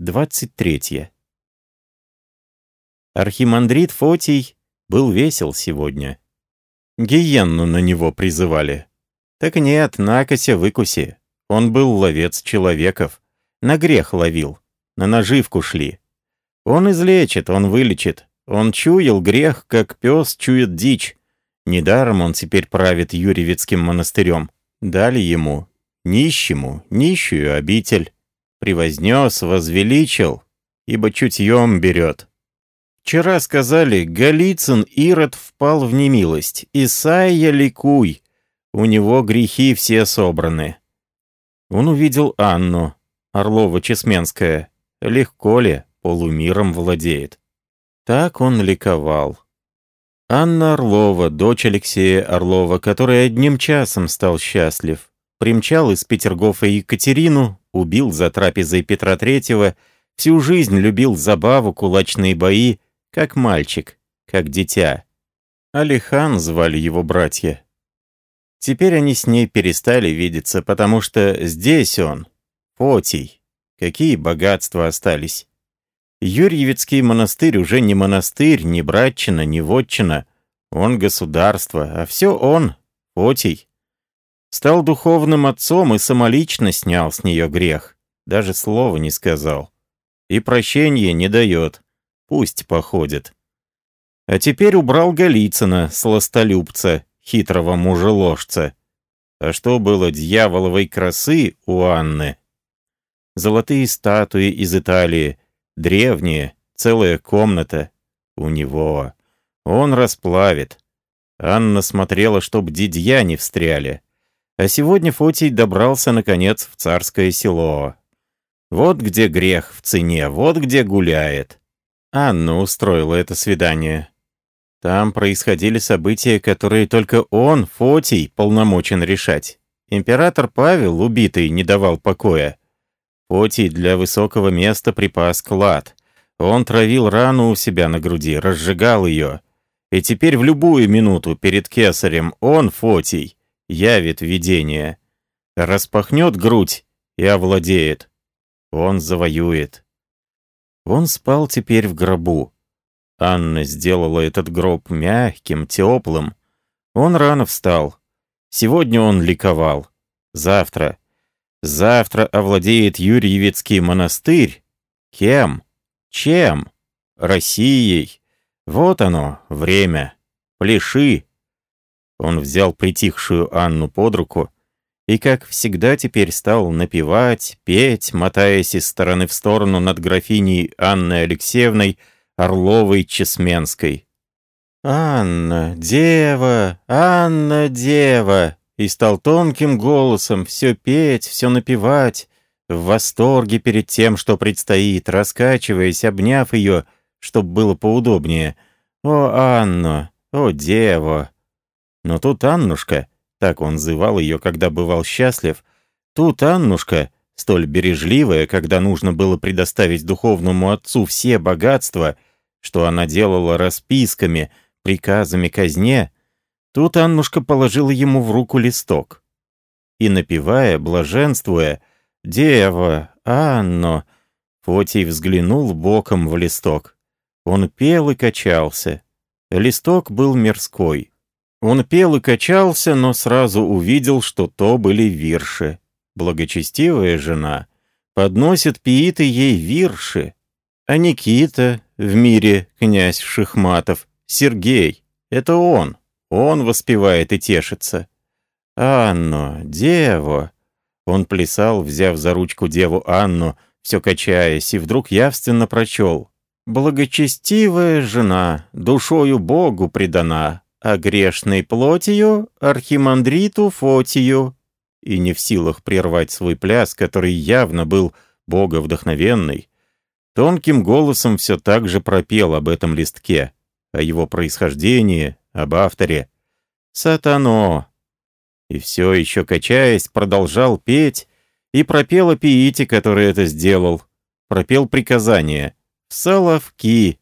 23. Архимандрит Фотий был весел сегодня. Гиенну на него призывали. Так нет, накося выкуси. Он был ловец человеков. На грех ловил. На наживку шли. Он излечит, он вылечит. Он чуял грех, как пес чует дичь. Недаром он теперь правит Юрьевицким монастырем. Дали ему, нищему, нищую обитель. Превознес, возвеличил, ибо чутьем берет. Вчера сказали, Голицын Ирод впал в немилость. Исайя ликуй, у него грехи все собраны. Он увидел Анну, Орлова-Чесменская. Легко ли, полумиром владеет. Так он ликовал. Анна Орлова, дочь Алексея Орлова, который одним часом стал счастлив, примчал из Петергофа Екатерину, убил за трапезой Петра Третьего, всю жизнь любил забаву, кулачные бои, как мальчик, как дитя. Алихан звали его братья. Теперь они с ней перестали видеться, потому что здесь он, Фотий. Какие богатства остались. Юрьевицкий монастырь уже не монастырь, не братчина, не вотчина. Он государство, а все он, Фотий. Стал духовным отцом и самолично снял с нее грех. Даже слова не сказал. И прощения не дает. Пусть походит. А теперь убрал Голицына, сластолюбца, хитрого мужеложца. А что было дьяволовой красы у Анны? Золотые статуи из Италии — Древние, целая комната. У него. Он расплавит. Анна смотрела, чтоб дидья не встряли. А сегодня Фотий добрался, наконец, в царское село. Вот где грех в цене, вот где гуляет. Анна устроила это свидание. Там происходили события, которые только он, Фотий, полномочен решать. Император Павел, убитый, не давал покоя. Потий для высокого места припас клад. Он травил рану у себя на груди, разжигал ее. И теперь в любую минуту перед кесарем он, Фотий, явит видение. Распахнет грудь и овладеет. Он завоюет. Он спал теперь в гробу. Анна сделала этот гроб мягким, теплым. Он рано встал. Сегодня он ликовал. Завтра — Завтра овладеет Юрьевицкий монастырь. Кем? Чем? Россией. Вот оно, время. Пляши. Он взял притихшую Анну под руку и, как всегда, теперь стал напевать, петь, мотаясь из стороны в сторону над графиней Анной Алексеевной Орловой-Чесменской. «Анна, дева! Анна, дева!» и стал тонким голосом все петь, все напевать, в восторге перед тем, что предстоит, раскачиваясь, обняв ее, чтоб было поудобнее. «О, Анна! О, дева!» Но тут Аннушка, так он зывал ее, когда бывал счастлив, тут Аннушка, столь бережливая, когда нужно было предоставить духовному отцу все богатства, что она делала расписками, приказами казне, Тут Аннушка положила ему в руку листок. И, напевая, блаженствуя, «Дева, Анно!» Фотий взглянул боком в листок. Он пел и качался. Листок был мирской. Он пел и качался, но сразу увидел, что то были вирши. Благочестивая жена подносит пииты ей вирши. А Никита в мире князь Шихматов, Сергей, это он. Он воспевает и тешится. «Анну, деву!» Он плясал, взяв за ручку деву Анну, все качаясь, и вдруг явственно прочел. «Благочестивая жена, душою Богу предана, а грешной плотью архимандриту Фотию». И не в силах прервать свой пляс, который явно был боговдохновенный, тонким голосом все так же пропел об этом листке, о его происхождении, об авторе. «Сатано!» И все еще качаясь, продолжал петь и пропел о Пиите, который это сделал. Пропел приказание. «В Соловки!